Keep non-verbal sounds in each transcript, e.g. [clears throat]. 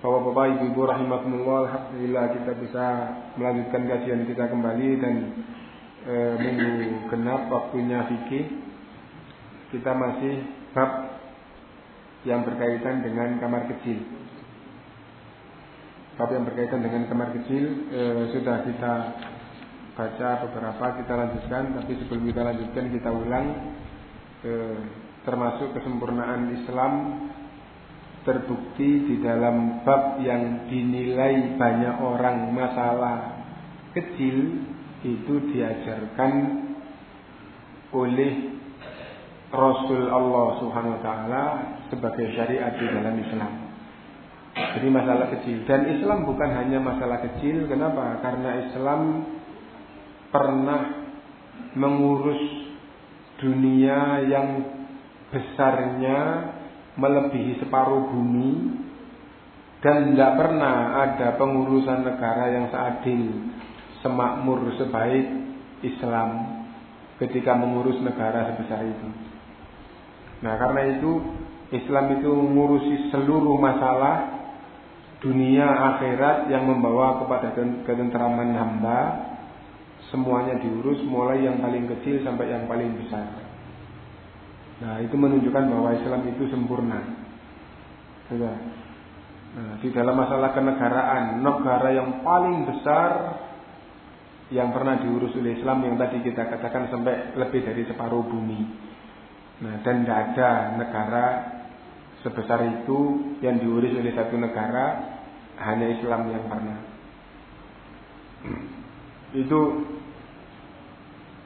Bapak-bapak, ibu-ibu rahimakumullah, alhamdulillah kita bisa melanjutkan kajian kita kembali dan e, minggu genap waktunya fikih. Kita masih bab yang berkaitan dengan kamar kecil. Bab yang berkaitan dengan kamar kecil e, sudah kita baca beberapa, kita lanjutkan. Tapi sebelum kita lanjutkan kita ulang e, termasuk kesempurnaan Islam terbukti di dalam bab yang dinilai banyak orang masalah kecil itu diajarkan oleh Rasul Allah Subhanahu wa taala sebagai syariat di dalam Islam. Jadi masalah kecil dan Islam bukan hanya masalah kecil, kenapa? Karena Islam pernah mengurus dunia yang besarnya melebihi separuh bumi dan tidak pernah ada pengurusan negara yang seadil semakmur sebaik Islam ketika mengurus negara sebesar itu. Nah karena itu Islam itu mengurusi seluruh masalah dunia akhirat yang membawa kepada ketentraman hamba semuanya diurus mulai yang paling kecil sampai yang paling besar. Nah, itu menunjukkan bahwa Islam itu sempurna. Sudah. Nah, di dalam masalah kenegaraan, negara yang paling besar yang pernah diurus oleh Islam yang tadi kita katakan sampai lebih dari separuh bumi. Nah, dan tidak ada negara sebesar itu yang diurus oleh satu negara hanya Islam yang pernah. [clears throat] Itu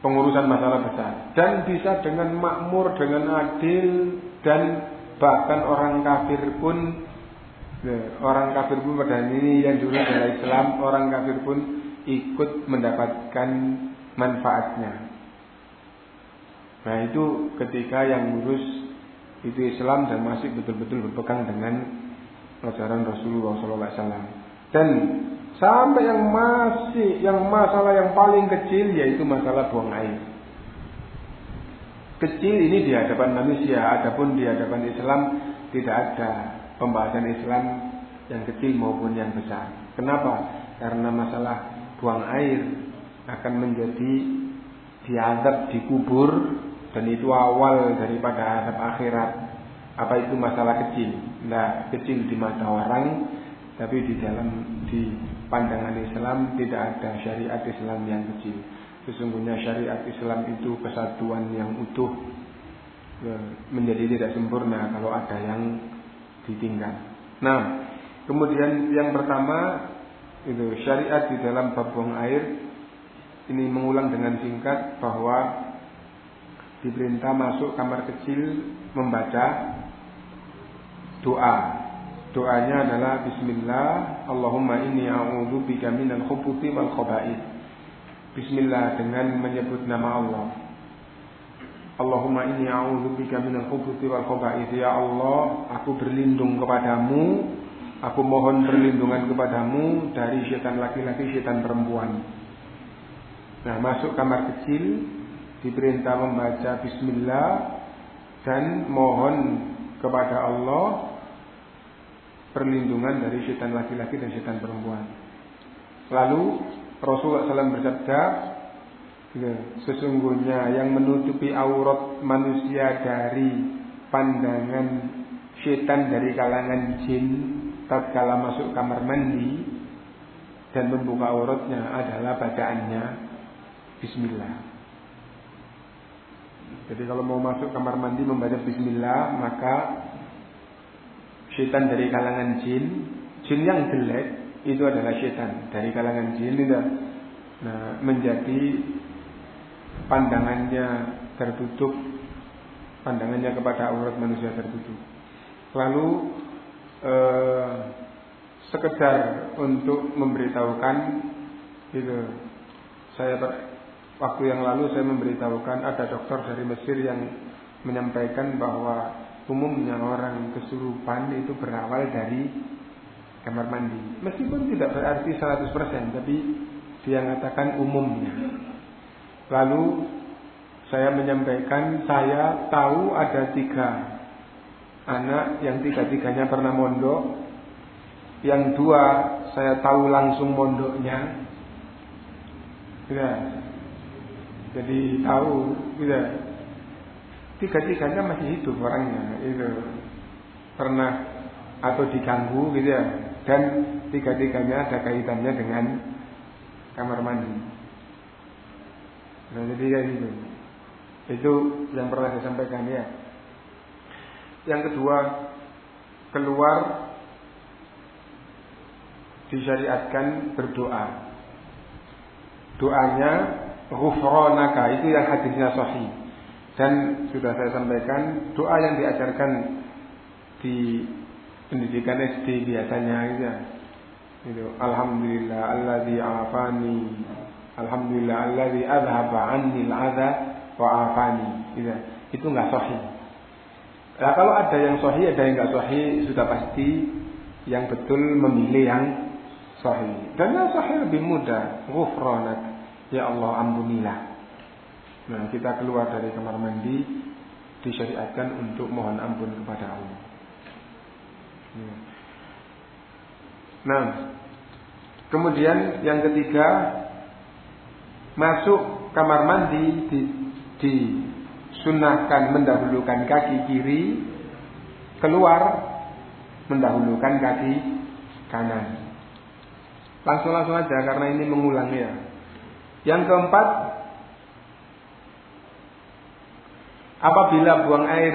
pengurusan masalah besar. Dan bisa dengan makmur dengan adil dan bahkan orang kafir pun orang kafir pun pada ini yang dulu adalah Islam orang kafir pun ikut mendapatkan manfaatnya. Nah itu ketika yang ngurus itu Islam dan masih betul-betul berpegang dengan ajaran Rasulullah SAW dan Sampai yang masih yang masalah yang paling kecil yaitu masalah buang air. Kecil ini di hadapan manusia, adapun di hadapan Islam tidak ada pembahasan Islam yang kecil maupun yang besar. Kenapa? Karena masalah buang air akan menjadi diadab dikubur dan itu awal daripada adab akhirat. Apa itu masalah kecil? Nah, kecil di mata orang, tapi di dalam di pandangan Islam tidak ada syariat Islam yang kecil. Sesungguhnya syariat Islam itu kesatuan yang utuh ya, menjadi tidak sempurna kalau ada yang ditinggal. Nah, kemudian yang pertama itu syariat di dalam bab buang air ini mengulang dengan singkat bahwa diperintah masuk kamar kecil membaca doa Doanya adalah Bismillah Allahumma inni a'udhu bika minal khubuthi wal khaba'ith. Bismillah dengan menyebut nama Allah. Allahumma inni a'udhu bika minal khubuthi wal khaba'ith. Ya Allah, aku berlindung kepadamu. Aku mohon perlindungan kepadamu dari setan laki-laki, setan perempuan. Nah, masuk kamar kecil, diperintah membaca bismillah dan mohon kepada Allah perlindungan dari setan laki-laki dan setan perempuan. Lalu Rasulullah SAW bersabda, ya, sesungguhnya yang menutupi aurat manusia dari pandangan setan dari kalangan jin tatkala masuk kamar mandi dan membuka auratnya adalah bacaannya Bismillah. Jadi kalau mau masuk kamar mandi membaca Bismillah maka setan dari kalangan jin, jin yang jelek itu adalah setan dari kalangan jin tidak nah, menjadi pandangannya tertutup pandangannya kepada aurat manusia tertutup. Lalu eh, sekedar untuk memberitahukan itu saya waktu yang lalu saya memberitahukan ada dokter dari Mesir yang menyampaikan bahwa umumnya orang kesurupan itu berawal dari kamar mandi. Meskipun tidak berarti 100% tapi dia mengatakan umumnya. Lalu saya menyampaikan saya tahu ada tiga anak yang tiga-tiganya pernah mondok. Yang dua saya tahu langsung mondoknya. Ya. Jadi tahu, ya. Tiga-tiganya masih hidup orangnya, itu pernah atau diganggu gitu ya. Dan tiga-tiganya ada kaitannya dengan kamar mandi. Nah, jadi kayak gitu. Itu yang pernah saya sampaikan ya. Yang kedua, keluar disyariatkan berdoa. Doanya ghufranaka itu yang hadisnya sahih. Dan sudah saya sampaikan doa yang diajarkan di pendidikan SD biasanya ya. Itu alhamdulillah alladzi afani alhamdulillah alladzi adhaba anni al-adha wa afani. Gitu. Itu enggak sahih. Nah kalau ada yang sahih, ada yang nggak sahih, sudah pasti yang betul memilih yang sahih. Dan yang sahih lebih mudah. Ghufranak. Ya Allah ampunilah. Nah kita keluar dari kamar mandi disyariatkan untuk mohon ampun kepada Allah. Ya. Nah, kemudian yang ketiga masuk kamar mandi di, di sunahkan mendahulukan kaki kiri, keluar mendahulukan kaki kanan. Langsung-langsung aja karena ini mengulang ya. Yang keempat, apabila buang air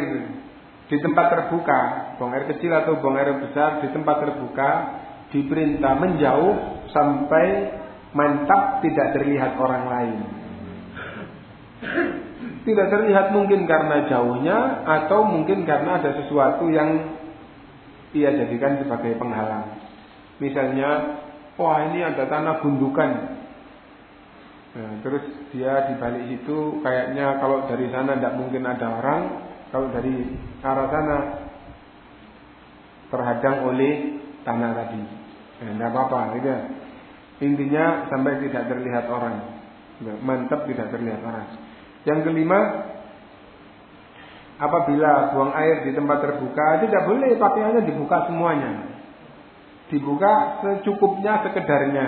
di tempat terbuka, buang air kecil atau buang air besar di tempat terbuka, diperintah menjauh sampai mantap tidak terlihat orang lain tidak terlihat mungkin karena jauhnya atau mungkin karena ada sesuatu yang ia jadikan sebagai penghalang. Misalnya, wah ini ada tanah gundukan. Nah, terus dia di balik itu kayaknya kalau dari sana tidak mungkin ada orang, kalau dari arah sana terhadang oleh tanah tadi. Nah, tidak apa-apa, gitu. Intinya sampai tidak terlihat orang. Mantap tidak terlihat orang. Yang kelima, apabila buang air di tempat terbuka, tidak boleh pakaiannya dibuka semuanya. Dibuka secukupnya, sekedarnya.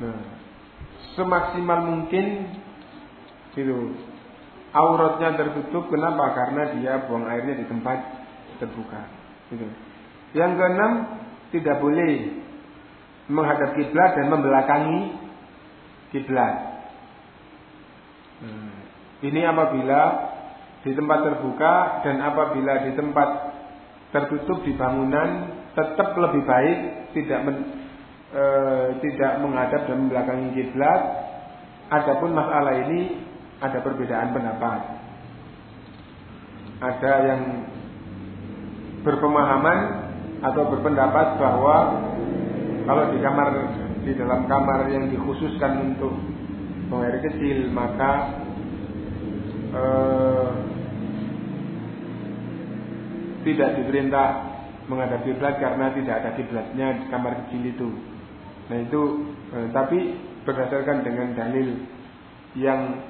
Nah, semaksimal mungkin itu auratnya tertutup kenapa karena dia buang airnya di tempat terbuka gitu. yang keenam tidak boleh menghadap kiblat dan membelakangi kiblat Hmm. Ini apabila di tempat terbuka dan apabila di tempat tertutup di bangunan tetap lebih baik tidak men, e, tidak menghadap dan membelakangi kiblat. Adapun masalah ini ada perbedaan pendapat. Ada yang berpemahaman atau berpendapat bahwa kalau di kamar di dalam kamar yang dikhususkan untuk buang air kecil maka eh, tidak diperintah menghadap kiblat karena tidak ada kiblatnya di kamar kecil itu. Nah itu eh, tapi berdasarkan dengan dalil yang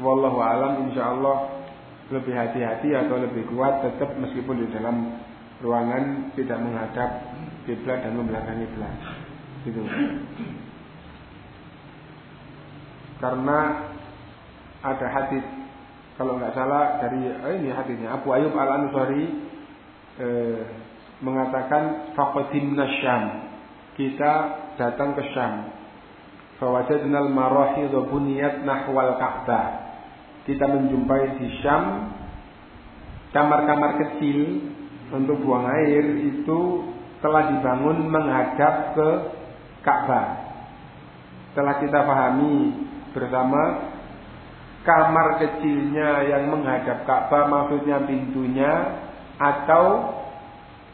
wallahu alam insyaallah lebih hati-hati atau lebih kuat tetap meskipun di dalam ruangan tidak menghadap kiblat dan membelakangi kiblat. Gitu. Karena ada hadis kalau nggak salah dari eh, ini hadisnya Abu Ayyub Al Ansari eh, mengatakan faqadimna. Kita datang ke Syam. Fawajadna al-marahid buniyat nahwal Ka'bah kita menjumpai di Syam kamar-kamar kecil untuk buang air itu telah dibangun menghadap ke Ka'bah. Setelah kita pahami bersama kamar kecilnya yang menghadap Ka'bah maksudnya pintunya atau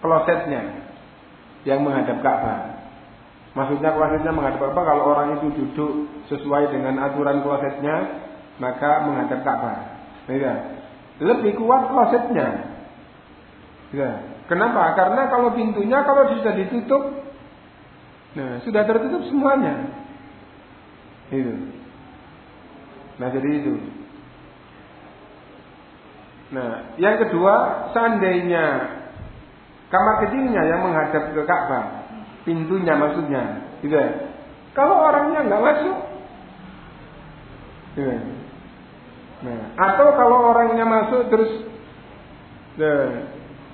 klosetnya yang menghadap Ka'bah. Maksudnya klosetnya menghadap Ka'bah kalau orang itu duduk sesuai dengan aturan klosetnya maka menghadap Ka'bah. Ya. Lebih kuat klosetnya. Ya. Kenapa? Karena kalau pintunya kalau sudah ditutup, nah sudah tertutup semuanya. Itu. Nah jadi itu. Nah, yang kedua, seandainya kamar kecilnya yang menghadap ke Ka'bah, pintunya maksudnya, gitu. Kalau orangnya nggak masuk, gitu. Nah, atau kalau orangnya masuk terus nah,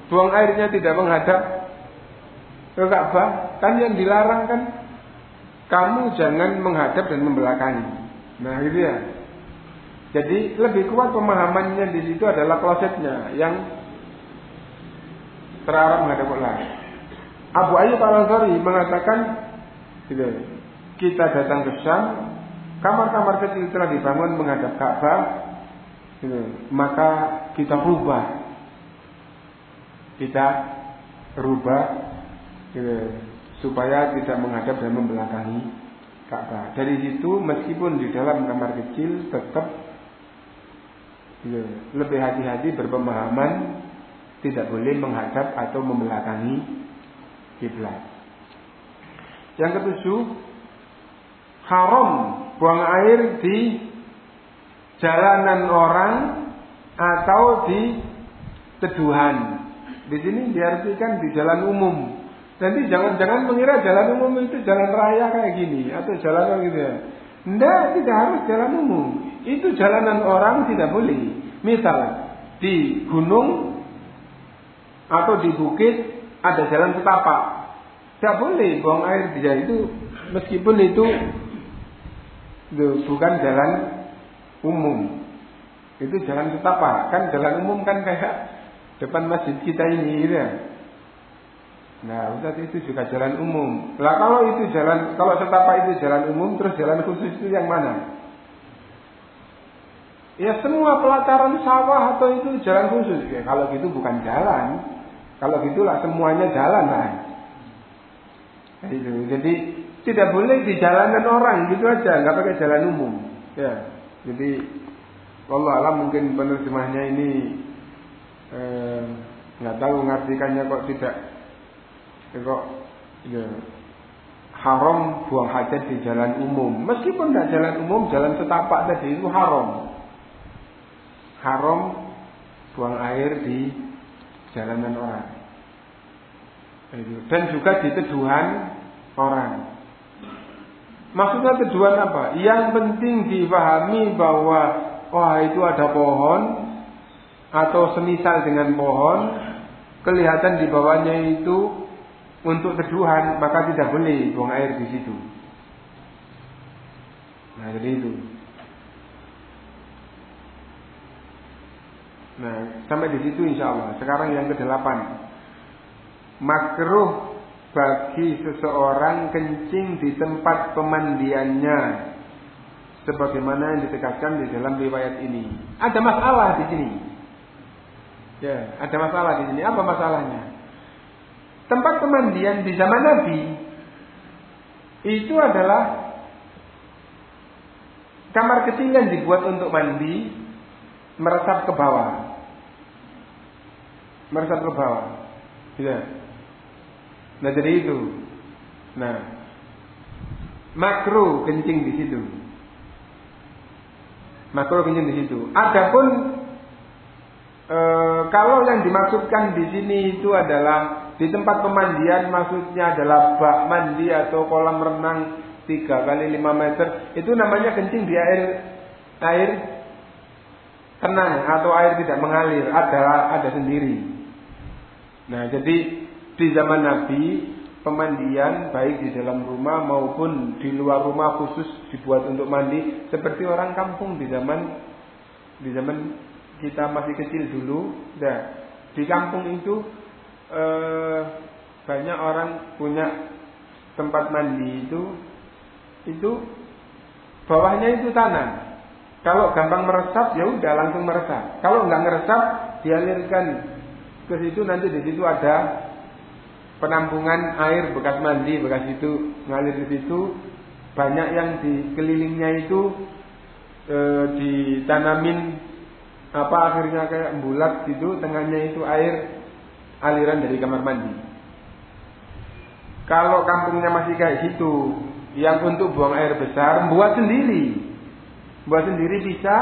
buang airnya tidak menghadap ke Ka'bah, kan yang dilarang kan kamu jangan menghadap dan membelakangi. Nah, gitu ya. Jadi lebih kuat pemahamannya di situ adalah klosetnya yang terarah menghadap Allah. Abu Ayyub Al Ansari mengatakan, gitu, kita datang ke Syam, kamar-kamar kecil telah dibangun menghadap Ka'bah, Gitu. maka kita rubah kita rubah gitu, supaya tidak menghadap dan membelakangi Ka'bah. Dari situ meskipun di dalam kamar kecil tetap lebih hati-hati berpemahaman tidak boleh menghadap atau membelakangi kiblat. Yang ketujuh, haram buang air di jalanan orang atau di teduhan. Di sini diartikan di jalan umum. Nanti jangan-jangan mengira jalan umum itu jalan raya kayak gini atau jalan gitu ya. Tidak, tidak harus jalan umum. Itu jalanan orang tidak boleh. Misal di gunung atau di bukit ada jalan setapak. Tidak boleh buang air di jalan itu meskipun itu, itu bukan jalan umum. Itu jalan setapak. Kan jalan umum kan kayak depan masjid kita ini gitu ya. Nah, Ustaz itu juga jalan umum. Lah kalau itu jalan kalau setapak itu jalan umum terus jalan khusus itu yang mana? Ya semua pelataran sawah atau itu jalan khusus. Ya kalau gitu bukan jalan. Kalau gitulah semuanya jalan lah. Jadi tidak boleh di jalanan orang gitu aja, nggak pakai jalan umum. Ya. Jadi Allah alam mungkin penerjemahnya ini eh, nggak tahu ngartikannya kok tidak eh, kok ya, haram buang hajat di jalan umum. Meskipun tidak jalan umum, jalan setapak tadi itu haram. Haram buang air di jalanan orang. Dan juga di teduhan orang. Maksudnya tujuan apa? Yang penting dipahami bahwa wah itu ada pohon atau semisal dengan pohon, kelihatan di bawahnya itu untuk teduhan, maka tidak boleh buang air di situ. Nah, jadi itu. Nah, sampai di situ insya Allah. Sekarang yang kedelapan. Makruh bagi seseorang kencing di tempat pemandiannya sebagaimana yang ditegaskan di dalam riwayat ini. Ada masalah di sini. Ya, ada masalah di sini. Apa masalahnya? Tempat pemandian di zaman Nabi itu adalah kamar kecil yang dibuat untuk mandi meresap ke bawah. Meresap ke bawah. Ya. Nah jadi itu. Nah, makro kencing di situ. Makro kencing di situ. Adapun e, kalau yang dimaksudkan di sini itu adalah di tempat pemandian maksudnya adalah bak mandi atau kolam renang 3 kali 5 meter itu namanya kencing di air air tenang atau air tidak mengalir ada ada sendiri. Nah, jadi di zaman Nabi pemandian baik di dalam rumah maupun di luar rumah khusus dibuat untuk mandi seperti orang kampung di zaman di zaman kita masih kecil dulu. Nah, di kampung itu eh, banyak orang punya tempat mandi itu itu bawahnya itu tanah. Kalau gampang meresap ya udah langsung meresap. Kalau nggak meresap dialirkan ke situ nanti di situ ada penampungan air bekas mandi bekas itu ngalir di situ. Banyak yang di kelilingnya itu e, ditanamin apa akhirnya kayak bulat gitu tengahnya itu air aliran dari kamar mandi. Kalau kampungnya masih kayak gitu yang untuk buang air besar buat sendiri. Buat sendiri bisa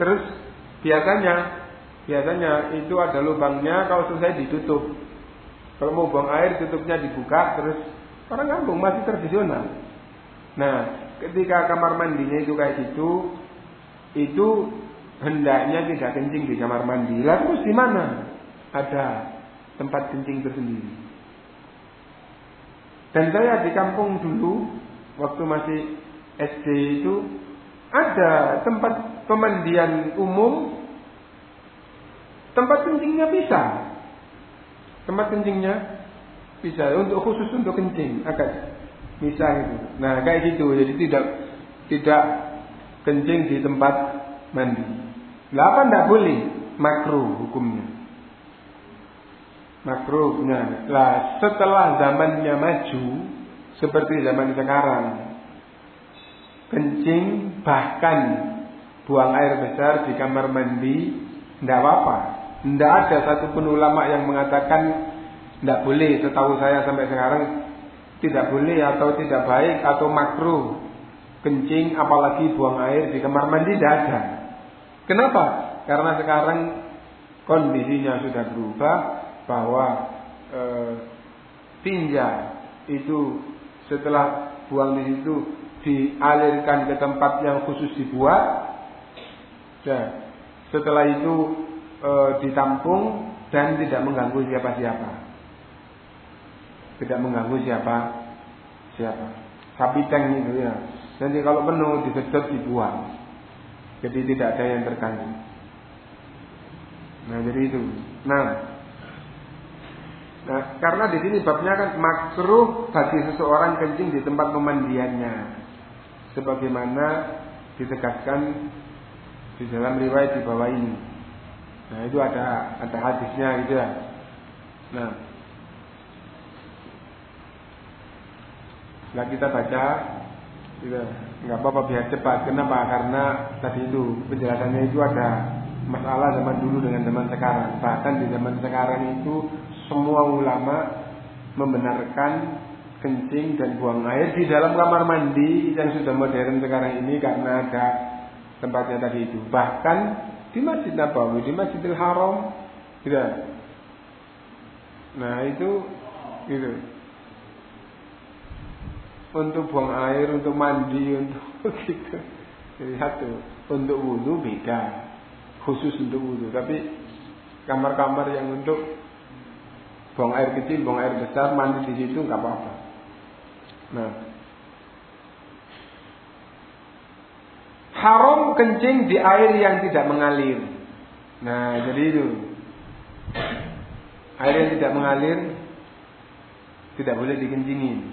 terus biasanya biasanya itu ada lubangnya kalau selesai ditutup. Kalau mau buang air tutupnya dibuka terus orang kampung masih tradisional. Nah ketika kamar mandinya itu kayak gitu itu hendaknya tidak kencing di kamar mandi. Lah terus di mana? Ada tempat kencing tersendiri. Dan saya di kampung dulu waktu masih SD itu ada tempat pemandian umum, tempat kencingnya bisa. Tempat kencingnya bisa untuk khusus untuk kencing agak bisa gitu. Nah kayak gitu jadi tidak tidak kencing di tempat mandi. Lah apa tidak boleh makro hukumnya. Makruhnya. Lah setelah zamannya maju seperti zaman sekarang kencing bahkan buang air besar di kamar mandi tidak apa-apa. Tidak ada satupun ulama yang mengatakan tidak boleh. Setahu saya sampai sekarang tidak boleh atau tidak baik atau makruh kencing apalagi buang air di kamar mandi tidak ada. Kenapa? Karena sekarang kondisinya sudah berubah bahwa e, tinja itu setelah buang di situ dialirkan ke tempat yang khusus dibuat. Dan setelah itu e, ditampung dan tidak mengganggu siapa-siapa. Tidak mengganggu siapa siapa. Sapi tank itu ya. Nanti kalau penuh disedot dibuang. Jadi tidak ada yang terganggu. Nah jadi itu. Nah Nah, karena di sini babnya kan makruh bagi seseorang kencing di tempat pemandiannya sebagaimana ditegaskan di dalam riwayat di bawah ini. Nah itu ada ada hadisnya gitu ya. Nah, setelah kita baca, gitu, nggak apa-apa biar cepat. Kenapa? Karena tadi itu penjelasannya itu ada masalah zaman dulu dengan zaman sekarang. Bahkan di zaman sekarang itu semua ulama membenarkan kencing dan buang air di dalam kamar mandi yang sudah modern sekarang ini karena ada tempatnya tadi itu. Bahkan di Masjid Nabawi, di Masjidil Haram, gitu. Nah itu, gitu. Untuk buang air, untuk mandi, [laughs] untuk gitu. Jadi satu, untuk wudhu beda, khusus untuk wudhu. Tapi kamar-kamar yang untuk buang air kecil, buang air besar, mandi di situ nggak apa-apa. Nah. Haram kencing di air yang tidak mengalir. Nah, jadi itu. Air yang tidak mengalir tidak boleh dikencingin.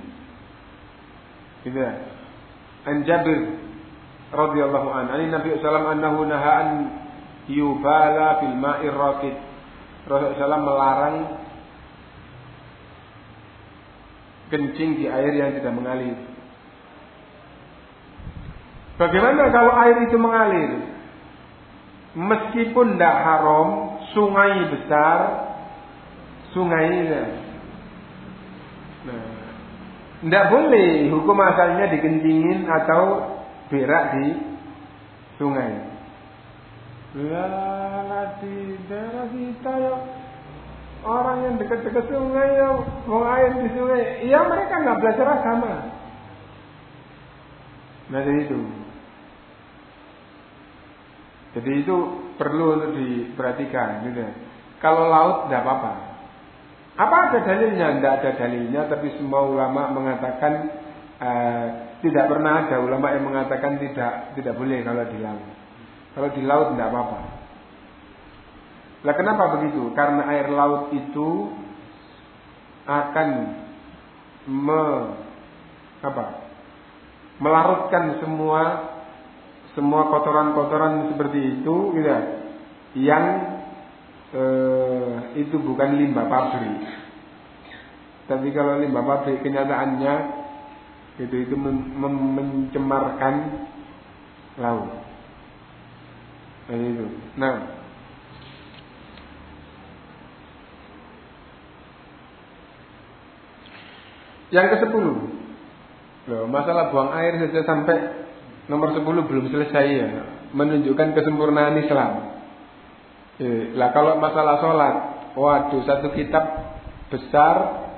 Gitu. An Jabir radhiyallahu an, ani Nabi sallallahu annahu yubala fil ma'ir raqid. Rasulullah melarang kencing di air yang tidak mengalir. Bagaimana kalau air itu mengalir? Meskipun tidak haram, sungai besar, sungai itu. Nah, tidak boleh hukum asalnya dikencingin atau berak di sungai. Ya, di daerah kita ya orang yang dekat-dekat sungai ya mau air di sungai, ya mereka nggak belajar agama. Nah itu. Jadi itu perlu untuk diperhatikan gitu. Kalau laut tidak apa-apa. Apa ada dalilnya? Tidak ada dalilnya, tapi semua ulama mengatakan uh, tidak pernah ada ulama yang mengatakan tidak tidak boleh kalau di laut. Kalau di laut tidak apa-apa. Lah kenapa begitu? Karena air laut itu akan me, apa? melarutkan semua semua kotoran-kotoran seperti itu gitu ya, yang eh, itu bukan limbah pabrik. Tapi kalau limbah pabrik kenyataannya itu itu men mencemarkan laut. Nah, itu nah. Yang ke sepuluh. Masalah buang air saja sampai nomor 10 belum selesai ya, menunjukkan kesempurnaan Islam. Eh, lah kalau masalah sholat, waduh satu kitab besar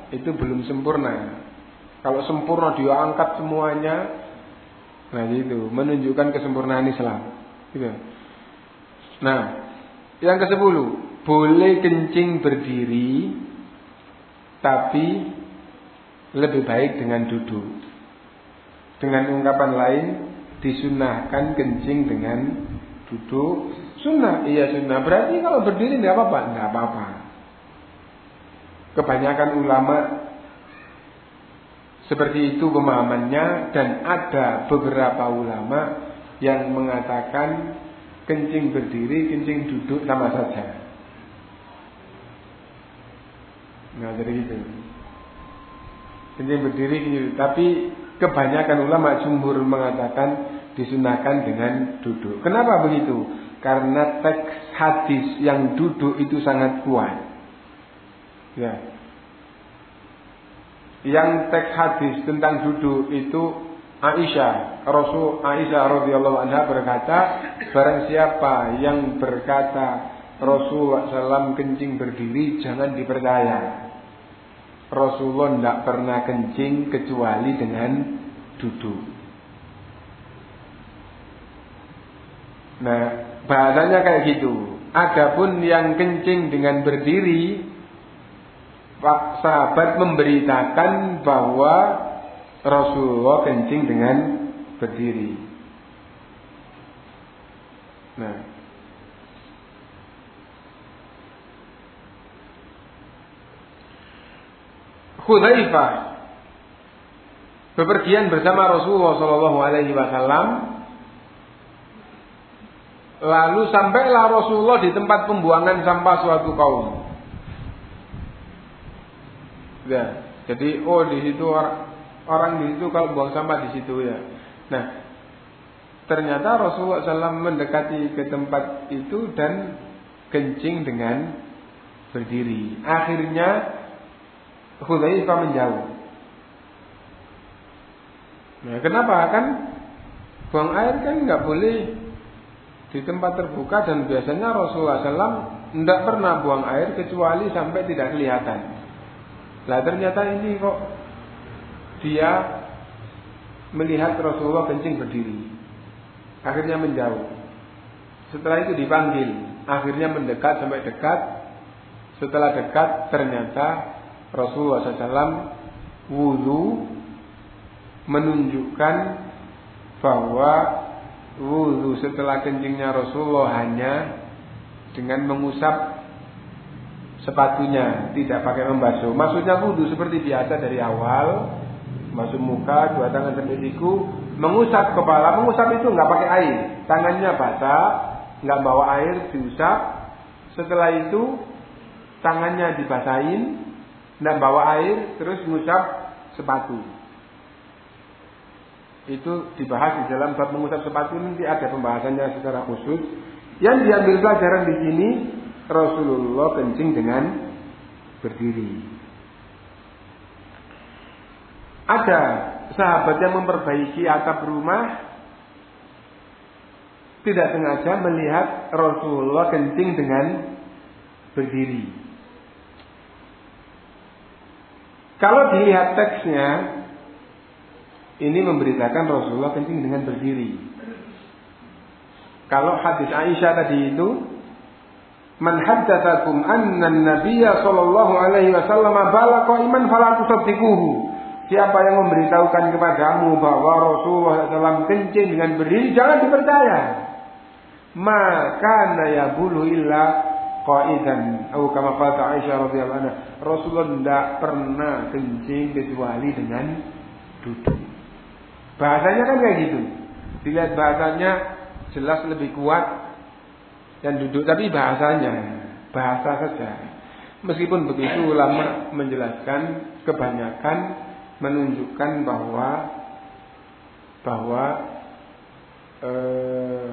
itu belum sempurna. Kalau sempurna dia angkat semuanya, nah itu menunjukkan kesempurnaan Islam. Gitu. Nah, yang ke sepuluh boleh kencing berdiri, tapi lebih baik dengan duduk. Dengan ungkapan lain, disunahkan kencing dengan duduk. Sunnah iya sunnah. Berarti kalau berdiri nggak apa-apa? Nggak apa-apa. Kebanyakan ulama seperti itu pemahamannya dan ada beberapa ulama yang mengatakan kencing berdiri kencing duduk sama saja. Nah jadi gitu. Kencing berdiri tapi kebanyakan ulama jumhur mengatakan disunahkan dengan duduk. Kenapa begitu? Karena teks hadis yang duduk itu sangat kuat. Ya. Yang teks hadis tentang duduk itu Aisyah, Rasul Aisyah radhiyallahu anha berkata, barang siapa yang berkata Rasulullah SAW kencing berdiri jangan dipercaya. Rasulullah tidak pernah kencing kecuali dengan duduk. Nah, bahasanya kayak gitu. Adapun yang kencing dengan berdiri, Pak sahabat memberitakan bahwa Rasulullah kencing dengan berdiri. Nah, Hudzaifah bepergian bersama Rasulullah Shallallahu Alaihi Wasallam Lalu sampailah Rasulullah di tempat pembuangan sampah suatu kaum. Ya, jadi oh di situ orang, orang di situ kalau buang sampah di situ ya. Nah, ternyata Rasulullah SAW mendekati ke tempat itu dan kencing dengan berdiri. Akhirnya Hudzaifah menjauh. Nah, kenapa kan buang air kan nggak boleh di tempat terbuka dan biasanya Rasulullah SAW tidak pernah buang air kecuali sampai tidak kelihatan. Lah ternyata ini kok dia melihat Rasulullah kencing berdiri. Akhirnya menjauh. Setelah itu dipanggil. Akhirnya mendekat sampai dekat. Setelah dekat ternyata Rasulullah SAW wudhu menunjukkan bahwa wudhu setelah kencingnya Rasulullah hanya dengan mengusap sepatunya, tidak pakai membasuh. Maksudnya wudhu seperti biasa dari awal, masuk muka, dua tangan sampai siku, mengusap kepala, mengusap itu nggak pakai air, tangannya basah, nggak bawa air, diusap. Setelah itu tangannya dibasahin, nggak bawa air, terus mengusap sepatu itu dibahas di dalam bab mengusap sepatu nanti ada pembahasannya secara khusus. Yang diambil pelajaran di sini Rasulullah kencing dengan berdiri. Ada sahabat yang memperbaiki atap rumah tidak sengaja melihat Rasulullah kencing dengan berdiri. Kalau dilihat teksnya, ini memberitakan Rasulullah kencing dengan berdiri. Kalau hadis Aisyah tadi itu, Man haddatsakum anna an-nabiyya sallallahu alaihi wasallam bala qa'iman fala tusaddiquhu. Siapa yang memberitahukan kepadamu bahwa Rasulullah SAW kencing dengan berdiri, jangan dipercaya. Maka ya bulu illa qaidan. Atau kama kata Aisyah radhiyallahu anha, Rasulullah tidak pernah kencing kecuali dengan duduk. Bahasanya kan kayak gitu. Dilihat bahasanya jelas lebih kuat dan duduk tapi bahasanya bahasa saja. Meskipun begitu ulama menjelaskan kebanyakan menunjukkan bahwa bahwa eh,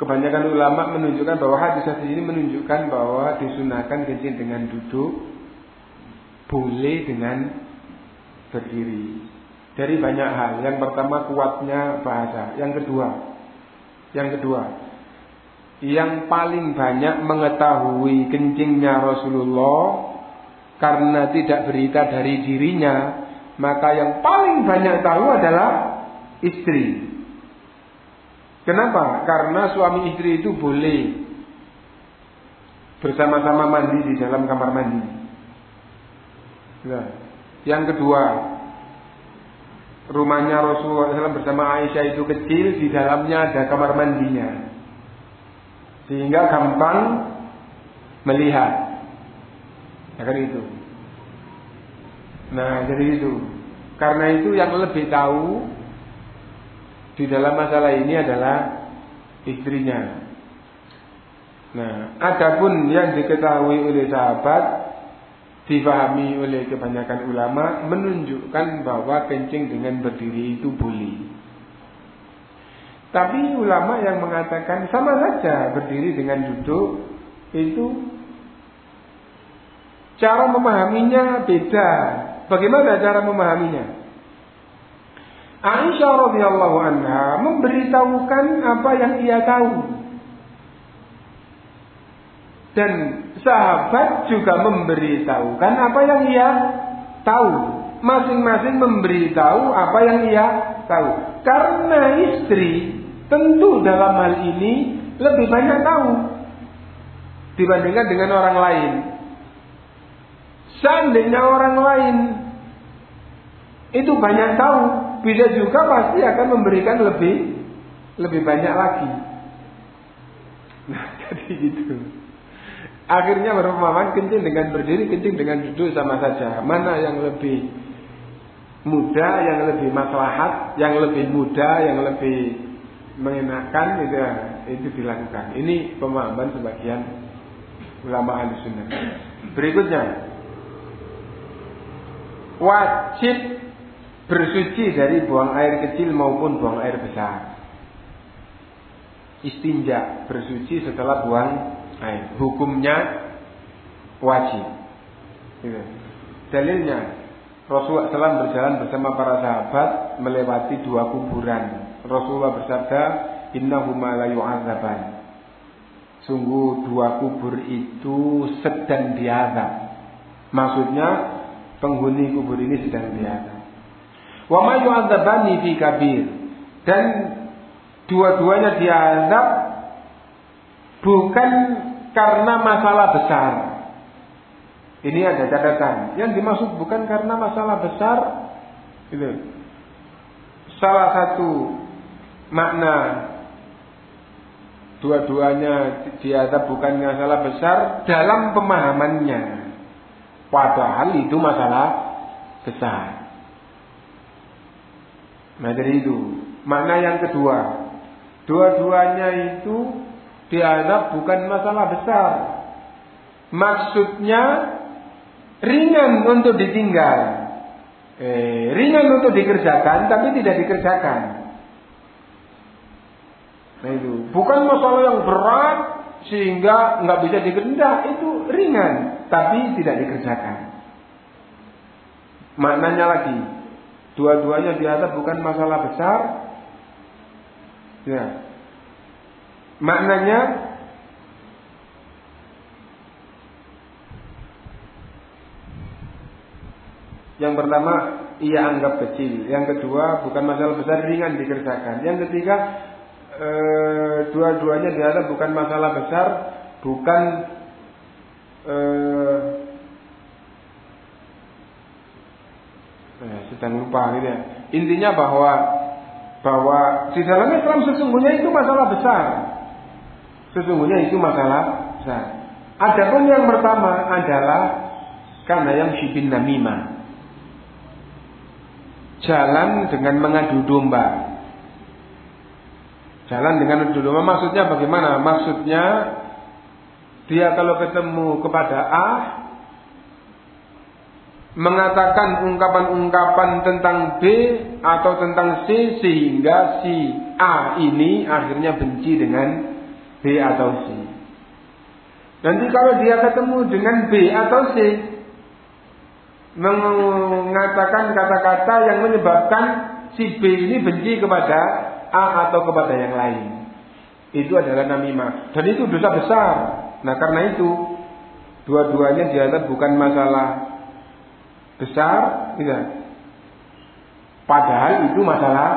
kebanyakan ulama menunjukkan bahwa hadis hadis ini menunjukkan bahwa disunahkan kencing dengan duduk boleh dengan berdiri dari banyak hal. Yang pertama kuatnya bahasa. Yang kedua yang kedua, yang paling banyak mengetahui kencingnya Rasulullah karena tidak berita dari dirinya, maka yang paling banyak tahu adalah istri. Kenapa? Karena suami istri itu boleh bersama-sama mandi di dalam kamar mandi. Nah, yang kedua, rumahnya Rasulullah SAW bersama Aisyah itu kecil, di dalamnya ada kamar mandinya. Sehingga gampang melihat. Ya kan itu. Nah, jadi itu. Karena itu yang lebih tahu di dalam masalah ini adalah istrinya. Nah, adapun yang diketahui oleh sahabat difahami oleh kebanyakan ulama menunjukkan bahwa kencing dengan berdiri itu boleh. Tapi ulama yang mengatakan sama saja berdiri dengan duduk itu cara memahaminya beda. Bagaimana cara memahaminya? Aisyah radhiyallahu anha memberitahukan apa yang ia tahu. Dan sahabat juga memberitahukan apa yang ia tahu. Masing-masing memberitahu apa yang ia tahu. Karena istri tentu dalam hal ini lebih banyak tahu dibandingkan dengan orang lain. Seandainya orang lain itu banyak tahu, bisa juga pasti akan memberikan lebih lebih banyak lagi. Nah, [laughs] jadi gitu. Akhirnya berpemahaman kencing dengan berdiri, kencing dengan duduk sama saja. Mana yang lebih mudah, yang lebih maslahat, yang lebih mudah, yang lebih mengenakan itu itu dilakukan. Ini pemahaman sebagian ulama ahli sunnah. Berikutnya, wajib bersuci dari buang air kecil maupun buang air besar. Istinja bersuci setelah buang Nah, hukumnya wajib. Gitu. Dalilnya Rasulullah SAW berjalan bersama para sahabat melewati dua kuburan. Rasulullah bersabda, Innahuma la yu'adzaban. Sungguh dua kubur itu sedang diazab. Maksudnya penghuni kubur ini sedang diazab. Wa ma yu'adzabani fi kabir. Dan dua-duanya diazab bukan karena masalah besar. Ini ada catatan. Yang dimaksud bukan karena masalah besar. Itu. Salah satu makna dua-duanya diadab bukan masalah besar dalam pemahamannya. Padahal itu masalah besar. Nah dari itu. Makna yang kedua. Dua-duanya itu dianggap bukan masalah besar. Maksudnya ringan untuk ditinggal. Eh, ringan untuk dikerjakan tapi tidak dikerjakan. Nah itu bukan masalah yang berat sehingga nggak bisa dikerjakan itu ringan, tapi tidak dikerjakan. Maknanya lagi, dua-duanya di atas bukan masalah besar. Ya. Maknanya Yang pertama, ia anggap kecil. Yang kedua, bukan masalah besar, ringan dikerjakan. Yang ketiga, e, dua-duanya di atas bukan masalah besar, bukan e, eh, sedang lupa gitu ya. Intinya bahwa bahwa di dalam Islam sesungguhnya itu masalah besar. Sesungguhnya itu masalah besar. Adapun yang pertama adalah karena yang syibin namimah jalan dengan mengadu domba. Jalan dengan mengadu domba maksudnya bagaimana? Maksudnya dia kalau ketemu kepada A mengatakan ungkapan-ungkapan tentang B atau tentang C sehingga si A ini akhirnya benci dengan B atau C. Nanti kalau dia ketemu dengan B atau C, mengatakan kata-kata yang menyebabkan si B ini benci kepada A atau kepada yang lain. Itu adalah namimah. Dan itu dosa besar. Nah karena itu dua-duanya dianggap bukan masalah besar, tidak. Padahal itu masalah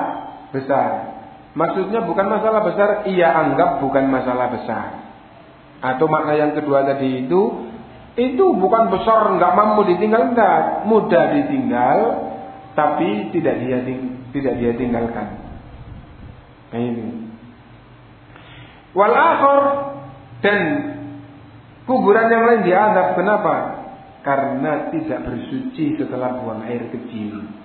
besar. Maksudnya bukan masalah besar, ia anggap bukan masalah besar. Atau makna yang kedua tadi itu itu bukan besar nggak mampu ditinggal enggak mudah ditinggal tapi tidak dia tidak dia tinggalkan. Nah ini. Wal akhir dan kuburan yang lain diadab. Kenapa? Karena tidak bersuci setelah buang air kecil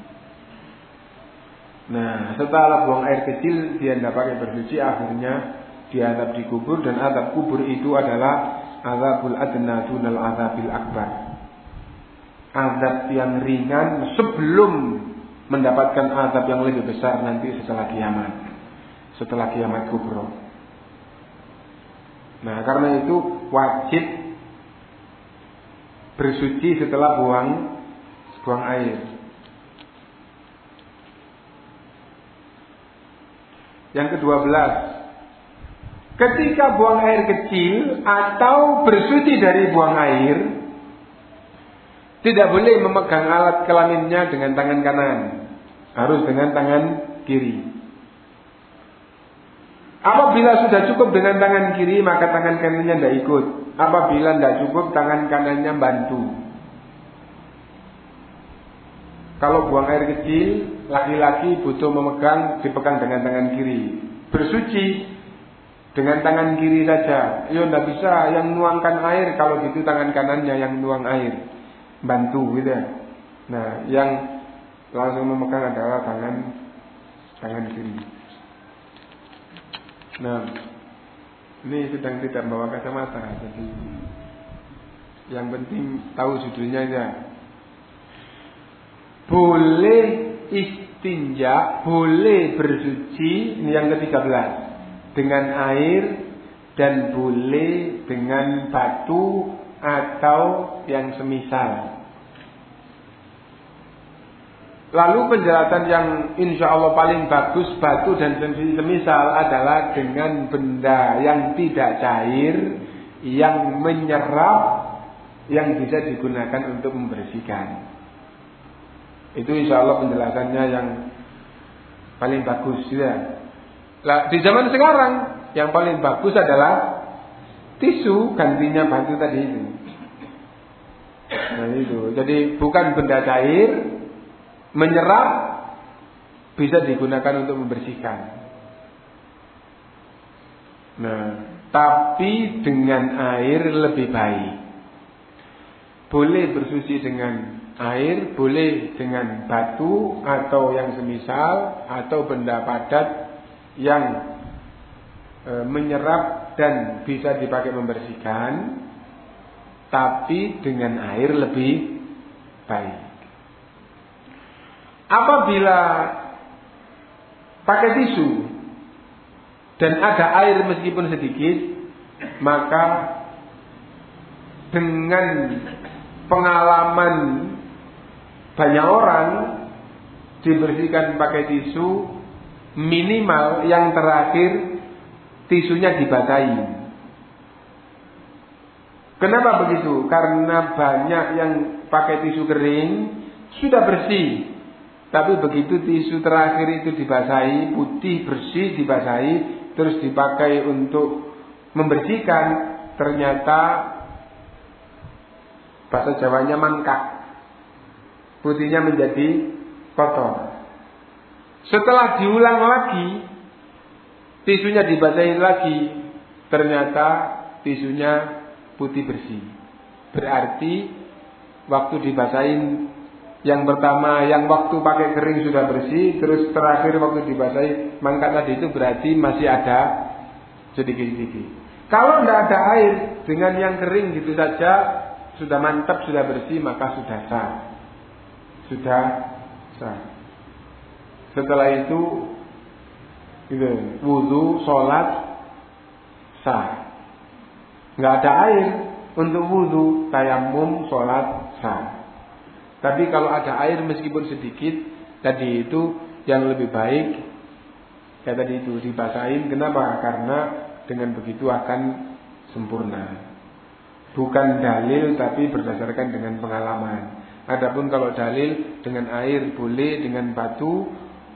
nah setelah buang air kecil dia tidak pakai bersuci akhirnya diadab di kubur dan adab kubur itu adalah azabul adna dunal azabil akbar. Azab yang ringan sebelum mendapatkan azab yang lebih besar nanti setelah kiamat. Setelah kiamat kubro. Nah, karena itu wajib bersuci setelah buang buang air. Yang kedua belas, Ketika buang air kecil atau bersuci dari buang air, tidak boleh memegang alat kelaminnya dengan tangan kanan, harus dengan tangan kiri. Apabila sudah cukup dengan tangan kiri, maka tangan kanannya tidak ikut. Apabila tidak cukup, tangan kanannya bantu. Kalau buang air kecil, laki-laki butuh memegang, dipegang dengan tangan kiri. Bersuci, dengan tangan kiri saja. Yo tidak bisa yang nuangkan air kalau gitu tangan kanannya yang nuang air. Bantu gitu ya. Nah, yang langsung memegang adalah tangan tangan kiri. Nah, ini sedang tidak bawa kacamata, jadi yang penting tahu judulnya aja. Boleh istinja, boleh bersuci, ini yang ketiga belas dengan air dan boleh dengan batu atau yang semisal. Lalu penjelasan yang insya Allah paling bagus batu dan semisal adalah dengan benda yang tidak cair, yang menyerap, yang bisa digunakan untuk membersihkan. Itu insya Allah penjelasannya yang paling bagus ya. Lah di zaman sekarang yang paling bagus adalah tisu gantinya batu tadi itu. Nah itu. Jadi bukan benda cair menyerap bisa digunakan untuk membersihkan. Nah, tapi dengan air lebih baik. Boleh bersuci dengan air, boleh dengan batu atau yang semisal atau benda padat yang e, menyerap dan bisa dipakai membersihkan, tapi dengan air lebih baik. Apabila pakai tisu dan ada air meskipun sedikit, maka dengan pengalaman banyak orang dibersihkan pakai tisu minimal yang terakhir tisunya dibatai. Kenapa begitu? Karena banyak yang pakai tisu kering sudah bersih. Tapi begitu tisu terakhir itu dibasahi, putih, bersih, dibasahi, terus dipakai untuk membersihkan, ternyata bahasa Jawanya mangkak. Putihnya menjadi kotor. Setelah diulang lagi, tisunya dibasahi lagi, ternyata tisunya putih bersih. Berarti waktu dibasahin yang pertama yang waktu pakai kering sudah bersih, terus terakhir waktu dibasahi mangkat tadi itu berarti masih ada sedikit-sedikit. Kalau tidak ada air dengan yang kering gitu saja sudah mantap sudah bersih maka sudah sah. Sudah sah. Setelah itu gitu, wudhu, sholat sah. Nggak ada air untuk wudhu, tayamum, sholat, sah. Tapi kalau ada air meskipun sedikit, tadi itu yang lebih baik, ya tadi itu dibasahin. Kenapa? Karena dengan begitu akan sempurna. Bukan dalil tapi berdasarkan dengan pengalaman. Adapun kalau dalil dengan air boleh, dengan batu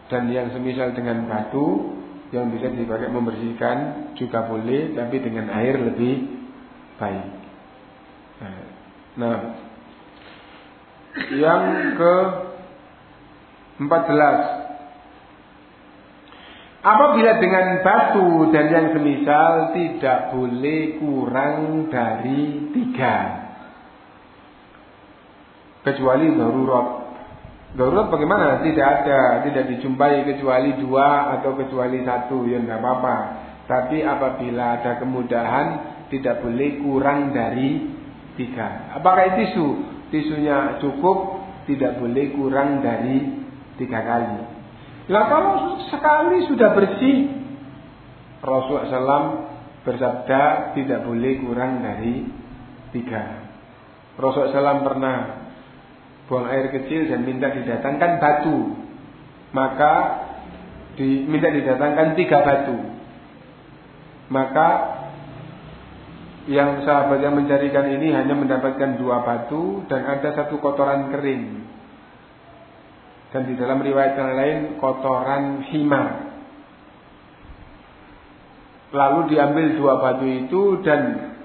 dan yang semisal dengan batu yang bisa dipakai membersihkan juga boleh, tapi dengan air lebih baik. Nah, yang ke 14 Apabila dengan batu dan yang semisal tidak boleh kurang dari tiga Kecuali darurat Darurat bagaimana? Tidak ada Tidak dijumpai kecuali dua atau kecuali satu Ya tidak apa-apa Tapi apabila ada kemudahan tidak boleh kurang dari tiga. Apakah tisu? Tisunya cukup, tidak boleh kurang dari tiga kali. Nah kalau sekali sudah bersih, Rasulullah SAW bersabda tidak boleh kurang dari tiga. Rasulullah SAW pernah buang air kecil dan minta didatangkan batu. Maka diminta didatangkan tiga batu. Maka yang sahabat yang mencarikan ini hanya mendapatkan dua batu dan ada satu kotoran kering. Dan di dalam riwayat yang lain kotoran himar. Lalu diambil dua batu itu dan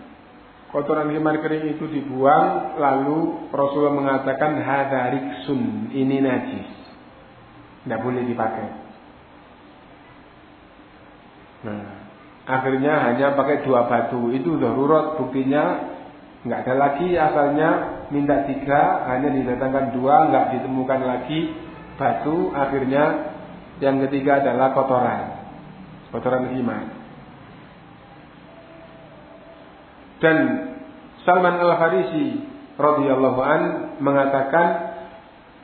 kotoran himar kering itu dibuang. Lalu Rasulullah mengatakan hadariksun ini najis. Tidak boleh dipakai. Nah, Akhirnya hanya pakai dua batu. Itu darurat buktinya nggak ada lagi asalnya minta tiga hanya didatangkan dua nggak ditemukan lagi batu akhirnya yang ketiga adalah kotoran kotoran iman dan Salman Al Farisi radhiyallahu an mengatakan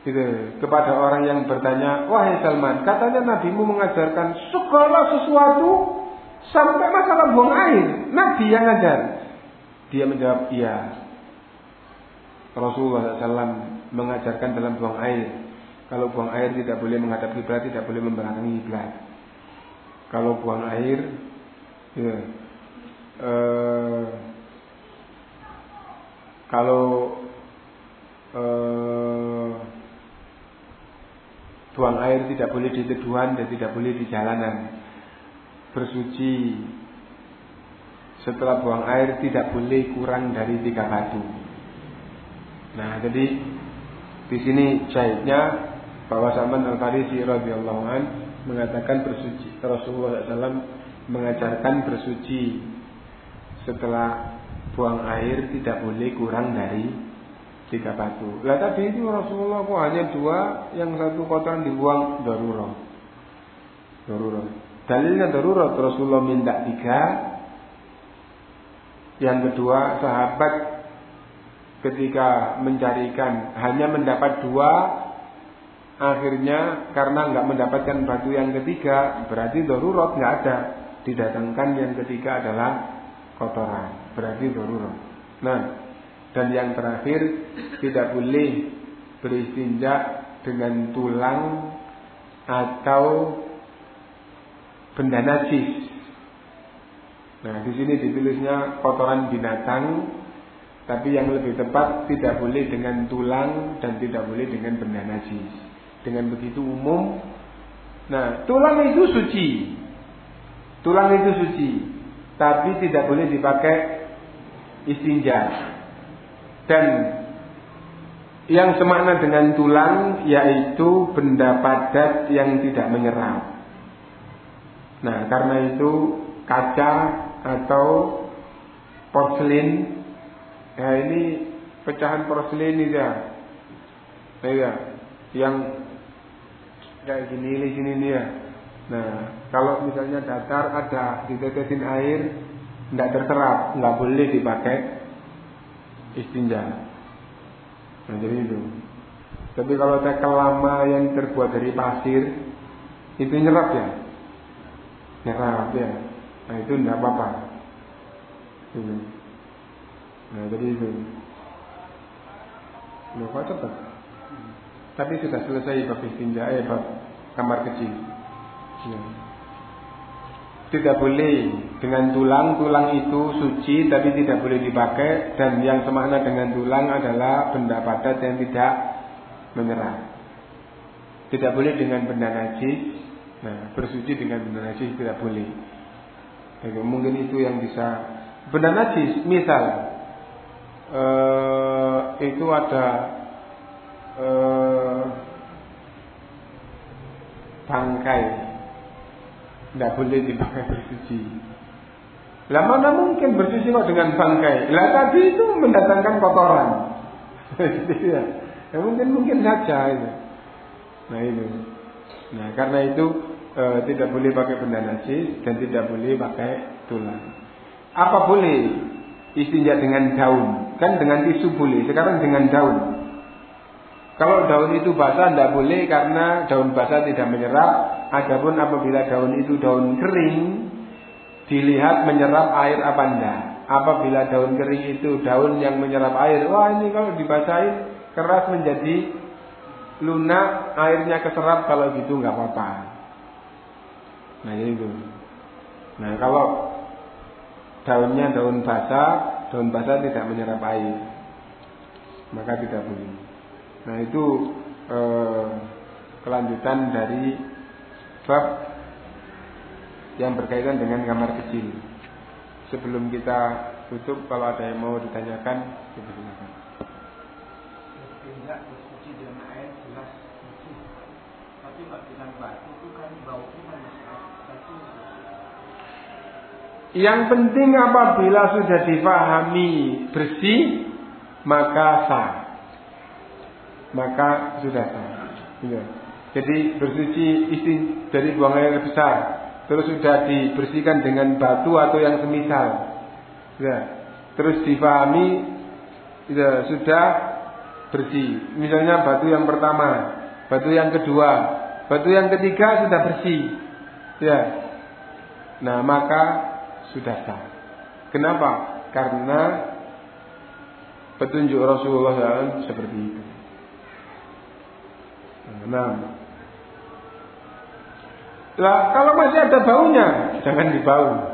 gitu, kepada orang yang bertanya wahai Salman katanya nabimu mengajarkan segala sesuatu Sampai masalah buang air, Nabi yang ngajar. Dia menjawab, iya. Rasulullah SAW mengajarkan dalam buang air. Kalau buang air tidak boleh menghadap kiblat, tidak boleh membelakangi kiblat. Kalau buang air, ya, eh, kalau eh, buang air tidak boleh di teduhan dan tidak boleh di jalanan. Bersuci. Setelah buang air tidak boleh kurang dari tiga batu. Nah, jadi di sini jahitnya bahwa Salman Al Farisi radhiyallahu an mengatakan bersuci. Rasulullah SAW mengajarkan bersuci setelah buang air tidak boleh kurang dari tiga batu. Lah tadi itu Rasulullah kok hanya dua, yang satu kotoran dibuang darurat. Darurat. Dalilnya darurat Rasulullah minta tiga. Yang kedua sahabat ketika mencarikan hanya mendapat dua. Akhirnya karena nggak mendapatkan batu yang ketiga berarti darurat nggak ada. Didatangkan yang ketiga adalah kotoran. Berarti darurat. Nah, dan yang terakhir tidak boleh beristinja dengan tulang atau benda najis. Nah, di sini ditulisnya kotoran binatang, tapi yang lebih tepat tidak boleh dengan tulang dan tidak boleh dengan benda najis. Dengan begitu umum, nah tulang itu suci, tulang itu suci, tapi tidak boleh dipakai istinja. Dan yang semakna dengan tulang yaitu benda padat yang tidak menyerap. Nah, karena itu kaca atau porselin, ya ini pecahan porselin ini ya, ya, yang kayak gini ini sini nih ya. Nah, kalau misalnya datar ada ditetesin air, tidak terserap, nggak boleh dipakai istinja. Nah jadi itu. Tapi kalau tekel lama yang terbuat dari pasir itu nyerap ya, nyerap ya. Nah itu tidak apa-apa. Itu. Nah jadi itu. Nah kok cepat? Tapi sudah selesai bab istinja, eh bab kamar kecil. Ya. Tidak boleh dengan tulang, tulang itu suci tapi tidak boleh dipakai dan yang semakna dengan tulang adalah benda padat yang tidak menyerah. Tidak boleh dengan benda najis. Nah, bersuci dengan benda najis tidak boleh. Jadi, mungkin itu yang bisa benda najis. Misal eh, itu ada eh, bangkai tidak boleh dipakai bersuci. Lah mana mungkin bersuci kok dengan bangkai? Lah tadi itu mendatangkan kotoran. [laughs] ya. ya mungkin mungkin saja itu. Nah itu. Nah karena itu e, tidak boleh pakai benda najis dan tidak boleh pakai tulang. Apa boleh istinja dengan daun? Kan dengan tisu boleh. Sekarang dengan daun. Kalau daun itu basah tidak boleh karena daun basah tidak menyerap. Adapun apabila daun itu daun kering, dilihat menyerap air apa enggak. Apabila daun kering itu daun yang menyerap air, wah ini kalau dibasahi keras menjadi lunak, airnya keserap kalau gitu nggak apa-apa. Nah itu. Nah kalau daunnya daun basah, daun basah tidak menyerap air, maka tidak boleh. Nah itu eh, kelanjutan dari bab yang berkaitan dengan kamar kecil. Sebelum kita tutup, kalau ada yang mau ditanyakan, silakan. Tidak bersuci dengan air jelas suci, tapi dengan batu itu kan baunya Yang penting apabila sudah difahami bersih, maka sah maka sudah sah. Ya. Jadi bersuci isi dari buang air besar, terus sudah dibersihkan dengan batu atau yang semisal. Ya. Terus difahami ya, sudah bersih. Misalnya batu yang pertama, batu yang kedua, batu yang ketiga sudah bersih. Ya. Nah, maka sudah sah. Kenapa? Karena petunjuk Rasulullah SAW seperti itu. Nah. Lah kalau masih ada baunya, jangan dibau.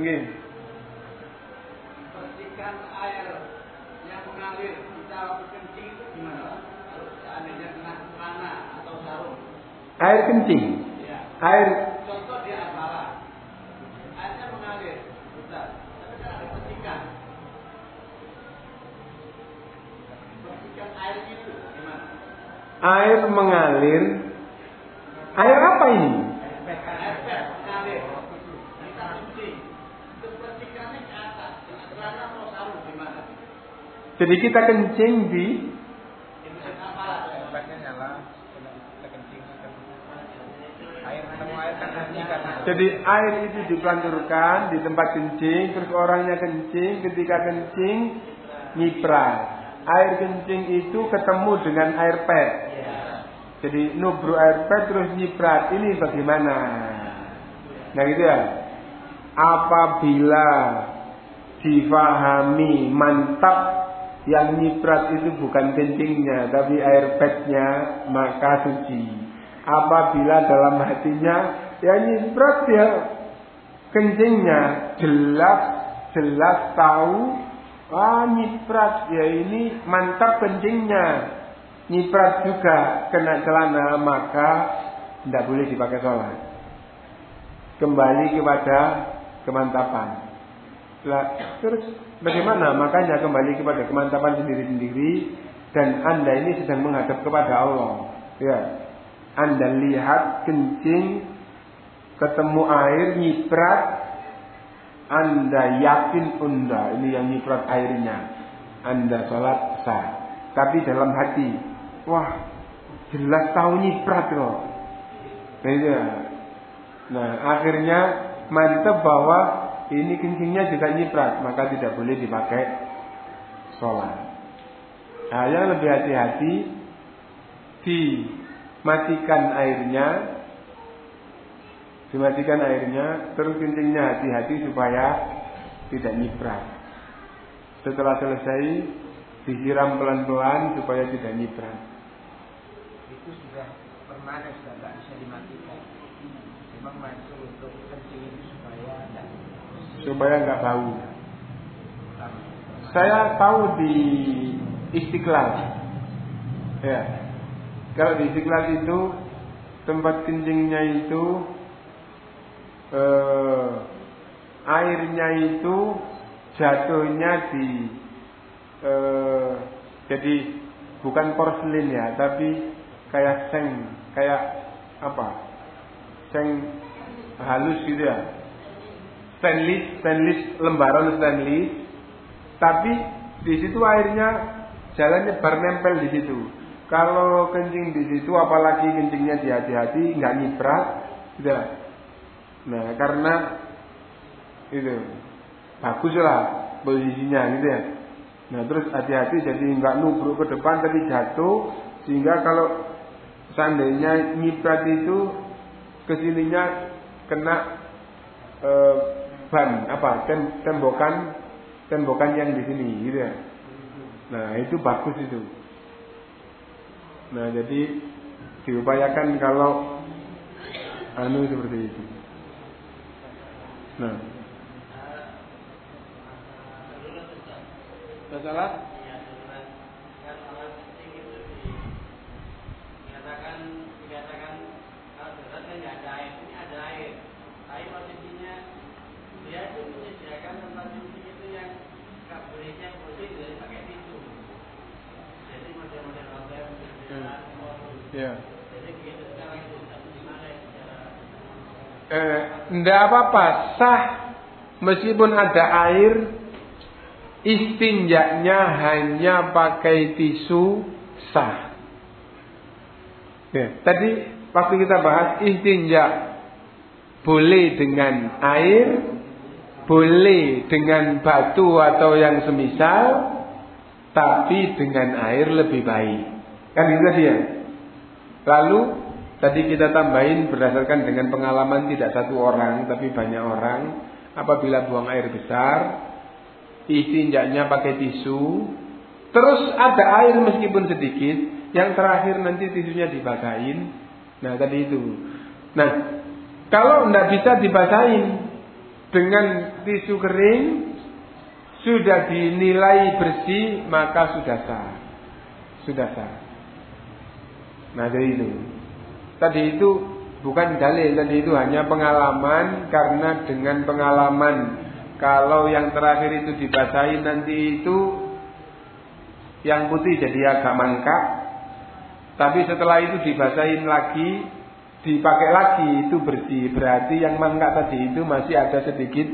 Ini. Bersihkan air yang mengalir kita kencing itu gimana? Kalau seandainya kena celana atau sarung. Air kencing. Ya. Air. Contoh di antara airnya mengalir, besar. Tapi kan ada percikan. Air mengalir. Air apa ini? Jadi kita kencing di Jadi air itu dipelanturkan di tempat kencing, terus orangnya kencing, ketika kencing nyiprat air kencing itu ketemu dengan air pet. Jadi nubru air pet terus nyiprat. Ini bagaimana? Nah gitu ya. Apabila difahami mantap yang nyiprat itu bukan kencingnya tapi air petnya maka suci. Apabila dalam hatinya yang nyiprat ya kencingnya jelas jelas tahu ah nyiprat ya ini mantap kencingnya nyiprat juga kena celana maka tidak boleh dipakai sholat kembali kepada kemantapan lah, terus bagaimana? Makanya kembali kepada kemantapan sendiri-sendiri dan Anda ini sedang menghadap kepada Allah. Ya. Anda lihat kencing ketemu air nyiprat Anda yakin unda ini yang nyiprat airnya. Anda sholat sah. Tapi dalam hati, wah jelas tahu nyiprat loh. Ya. Nah akhirnya mantap bahwa ini kencingnya juga nyiprat, maka tidak boleh dipakai sholat. Nah, yang lebih hati-hati dimatikan airnya, dimatikan airnya, terus kencingnya hati-hati supaya tidak nyiprat. Setelah selesai disiram pelan-pelan supaya tidak nyiprat. Itu sudah permanen sudah tidak bisa dimatikan. Memang masuk untuk kencing itu supaya tidak supaya nggak bau. Saya tahu di Istiqlal. Ya. Kalau di Istiqlal itu tempat kencingnya itu eh, airnya itu jatuhnya di eh, jadi bukan porselin ya, tapi kayak seng, kayak apa? Seng halus gitu ya stainless, stainless lembaran stainless, tapi di situ airnya jalannya bernempel di situ. Kalau kencing di situ, apalagi kencingnya di hati-hati, nggak nyiprat, gitu. Nah, karena itu bagus lah posisinya, gitu ya. Nah, terus hati-hati jadi nggak nubruk ke depan tapi jatuh, sehingga kalau seandainya nyiprat itu ke sininya kena eh, ban apa tem, tembokan tembokan yang di sini gitu ya. Nah itu bagus itu. Nah jadi diupayakan kalau anu seperti itu. Nah. Masalah? Ya. Eh, ndak apa-apa, sah meskipun ada air, istinjaknya hanya pakai tisu sah. Ya, tadi waktu kita bahas istinja boleh dengan air, boleh dengan batu atau yang semisal, tapi dengan air lebih baik. Kan itu tadi ya? Lalu tadi kita tambahin berdasarkan dengan pengalaman tidak satu orang tapi banyak orang apabila buang air besar isi injaknya pakai tisu terus ada air meskipun sedikit yang terakhir nanti tisunya dibasahin. Nah tadi itu. Nah kalau tidak bisa dibasahin dengan tisu kering sudah dinilai bersih maka sudah sah. Sudah sah Nah dari itu. Tadi itu bukan dalil, tadi itu hanya pengalaman karena dengan pengalaman kalau yang terakhir itu dibasahi nanti itu yang putih jadi agak mangkak. Tapi setelah itu dibasahin lagi, dipakai lagi itu bersih. Berarti yang mangkak tadi itu masih ada sedikit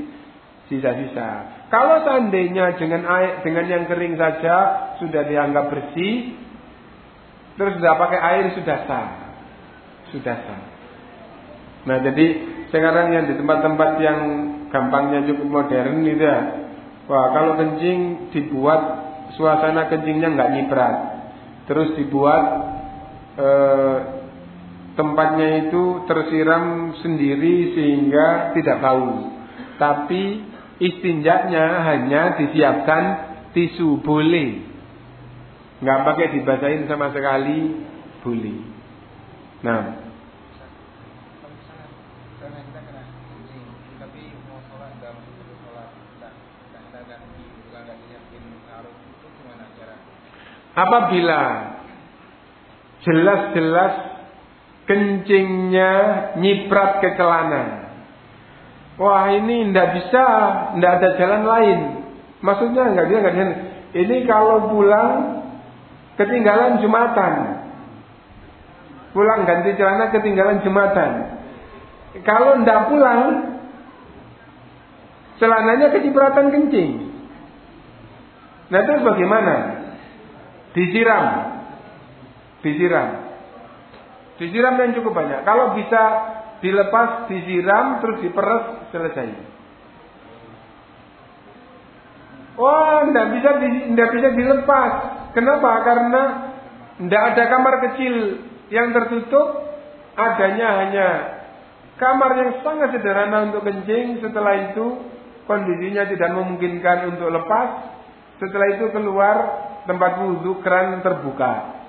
sisa-sisa. Kalau seandainya dengan air, dengan yang kering saja sudah dianggap bersih, Terus sudah pakai air sudah sah. Sudah sah. Nah jadi sekarang yang di tempat-tempat yang gampangnya cukup modern itu ya. Wah kalau kencing dibuat suasana kencingnya nggak nyiprat. Terus dibuat eh, tempatnya itu tersiram sendiri sehingga tidak bau. Tapi istinjaknya hanya disiapkan tisu boleh. Nggak pakai dibasahin sama sekali boleh. Nah, apabila jelas-jelas kencingnya nyiprat ke celana. Wah ini ndak bisa, ndak ada jalan lain. Maksudnya nggak dia nggak Ini kalau pulang ketinggalan jumatan, pulang ganti celana ketinggalan jumatan. Kalau ndak pulang, celananya kecipratan kencing. Nah itu bagaimana? Disiram. Disiram. Disiram yang cukup banyak. Kalau bisa dilepas, disiram, terus diperes, selesai. Oh, tidak bisa tidak bisa dilepas. Kenapa? Karena tidak ada kamar kecil yang tertutup. Adanya hanya kamar yang sangat sederhana untuk kencing. Setelah itu kondisinya tidak memungkinkan untuk lepas. Setelah itu keluar tempat wudhu keran terbuka.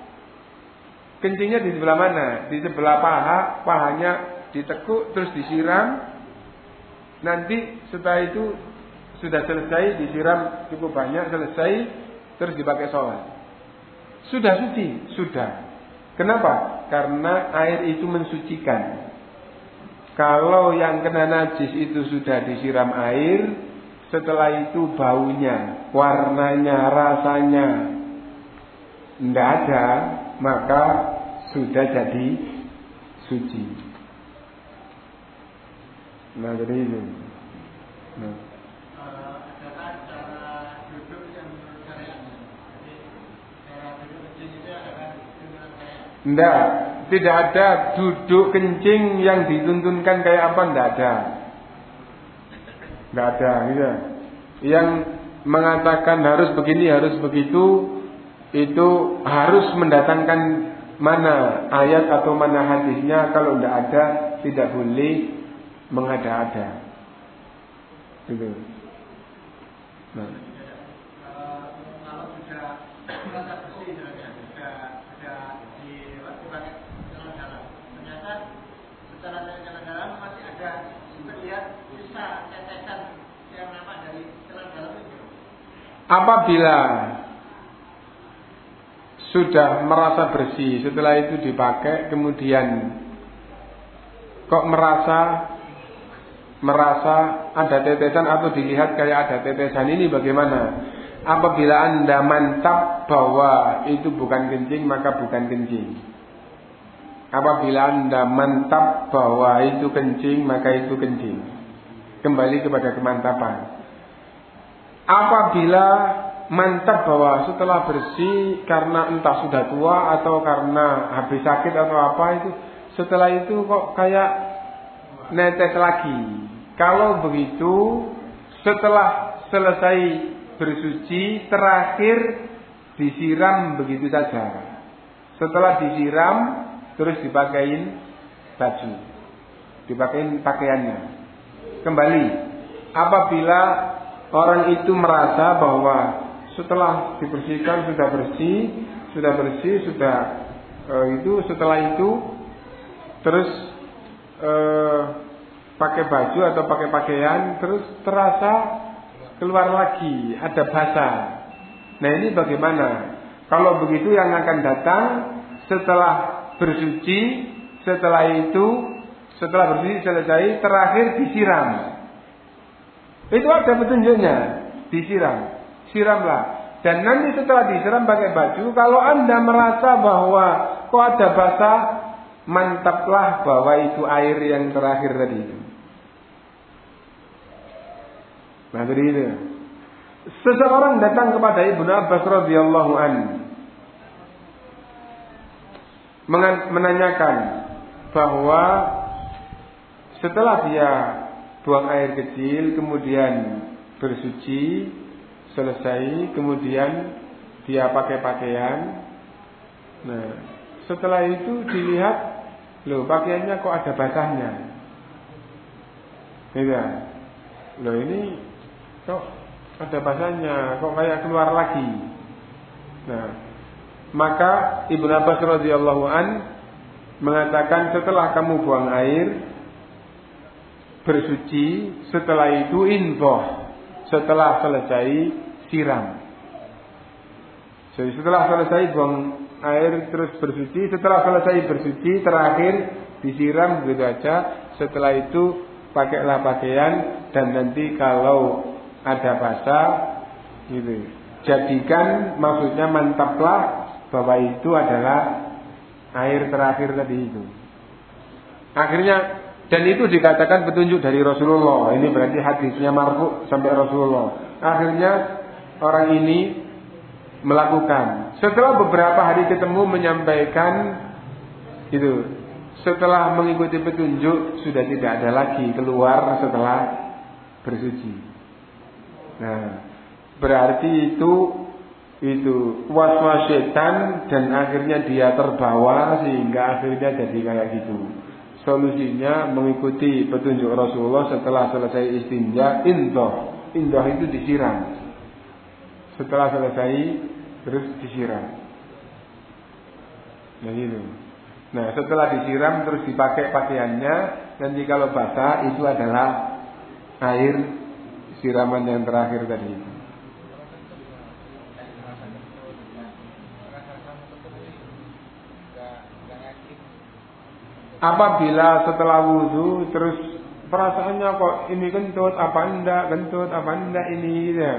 Kencingnya di sebelah mana? Di sebelah paha, pahanya ditekuk terus disiram. Nanti setelah itu sudah selesai disiram cukup banyak selesai terus dipakai sholat. Sudah suci, sudah. Kenapa? Karena air itu mensucikan. Kalau yang kena najis itu sudah disiram air, setelah itu baunya, warnanya, rasanya tidak ada, maka sudah jadi suci. Nah, jadi itu. Nah. Tidak, tidak ada duduk kencing yang dituntunkan kayak apa, tidak ada nggak ada gitu. Yang mengatakan harus begini, harus begitu, itu harus mendatangkan mana ayat atau mana hadisnya. Kalau tidak ada, tidak boleh mengada-ada. Gitu. Nah. Apabila sudah merasa bersih, setelah itu dipakai, kemudian kok merasa merasa ada tetesan atau dilihat kayak ada tetesan ini bagaimana? Apabila Anda mantap bahwa itu bukan kencing, maka bukan kencing. Apabila Anda mantap bahwa itu kencing, maka itu kencing. Kembali kepada kemantapan. Apabila mantap bahwa setelah bersih karena entah sudah tua atau karena habis sakit atau apa itu setelah itu kok kayak netes lagi. Kalau begitu setelah selesai bersuci terakhir disiram begitu saja. Setelah disiram terus dipakein baju. Dipakein pakaiannya. Kembali apabila orang itu merasa bahwa setelah dibersihkan sudah bersih, sudah bersih, sudah e, itu setelah itu terus e, pakai baju atau pakai pakaian terus terasa keluar lagi ada basah. Nah ini bagaimana? Kalau begitu yang akan datang setelah bersuci, setelah itu setelah bersih selesai terakhir disiram. Itu ada petunjuknya. Disiram. Siramlah. Dan nanti setelah disiram pakai baju, kalau Anda merasa bahwa kok ada basah, mantaplah bahwa itu air yang terakhir tadi itu. Nah, jadi itu. Seseorang datang kepada Ibnu Abbas radhiyallahu an menanyakan bahwa setelah dia buang air kecil, kemudian bersuci, selesai, kemudian dia pakai pakaian. Nah, setelah itu dilihat, Loh, pakaiannya kok ada basahnya? Iya. Loh ini kok ada basahnya, kok kayak keluar lagi. Nah, maka Ibnu Abbas radhiyallahu an mengatakan setelah kamu buang air bersuci, setelah itu intoh, setelah selesai siram. Jadi setelah selesai buang air terus bersuci, setelah selesai bersuci terakhir disiram begitu aja. Setelah itu pakailah pakaian dan nanti kalau ada basah gitu. Jadikan maksudnya mantaplah bahwa itu adalah air terakhir tadi itu. Akhirnya dan itu dikatakan petunjuk dari Rasulullah. Ini berarti hadisnya marfu sampai Rasulullah. Akhirnya orang ini melakukan. Setelah beberapa hari ketemu menyampaikan itu, setelah mengikuti petunjuk sudah tidak ada lagi keluar setelah bersuci. Nah, berarti itu itu was-was setan dan akhirnya dia terbawa sehingga akhirnya jadi kayak gitu. Solusinya mengikuti petunjuk Rasulullah setelah selesai istinja, indoh. Indoh itu disiram. Setelah selesai terus disiram. Nah gitu. Nah setelah disiram terus dipakai pakaiannya nanti kalau basah itu adalah air siraman yang terakhir tadi itu. Apabila setelah wudhu terus perasaannya kok ini kentut apa enggak kentut apa enggak ini ya.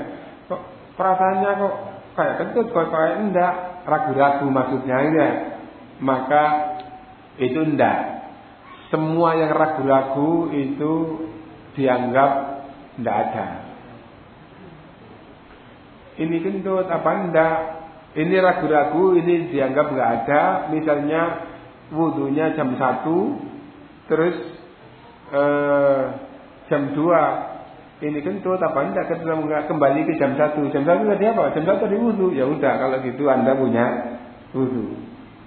Kok perasaannya kok kayak kentut kok kayak enggak ragu-ragu maksudnya ya. Maka itu enggak. Semua yang ragu-ragu itu dianggap enggak ada. Ini kentut apa enggak ini ragu-ragu ini dianggap enggak ada. Misalnya wudhunya jam 1 terus eh, jam 2 ini kentut apa enggak? Enggak? Kembali ke jam satu. Jam satu tadi apa? Jam satu tadi wudhu ya udah kalau gitu anda punya wudhu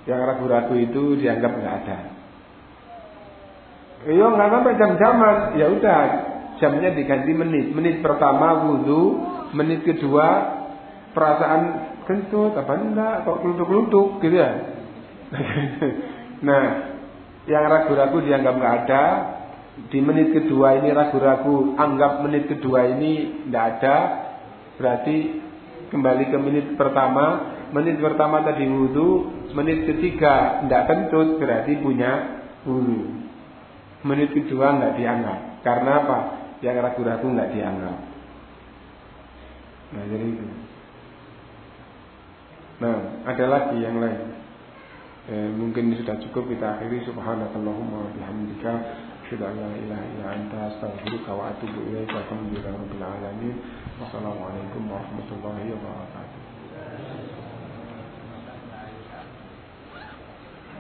yang ragu-ragu itu dianggap enggak ada. Iya nggak sampai jam-jaman ya udah jamnya diganti menit. Menit pertama wudhu menit kedua perasaan kentut apa enggak? Kok kelutuk-kelutuk gitu ya [laughs] nah yang ragu-ragu dianggap nggak ada di menit kedua ini ragu-ragu, anggap menit kedua ini tidak ada, berarti kembali ke menit pertama, menit pertama tadi wudhu, menit ketiga tidak kentut, berarti punya wudhu. Menit kedua nggak dianggap, karena apa? Yang ragu-ragu nggak dianggap. Nah jadi itu. Nah ada lagi yang lain. Eh, mungkin mungkin sudah cukup kita akhiri. Subhanallahumma wa bihamdika asyhadu an la ilaha illa anta astaghfiruka wa atubu ilaika warahmatullahi wabarakatuh.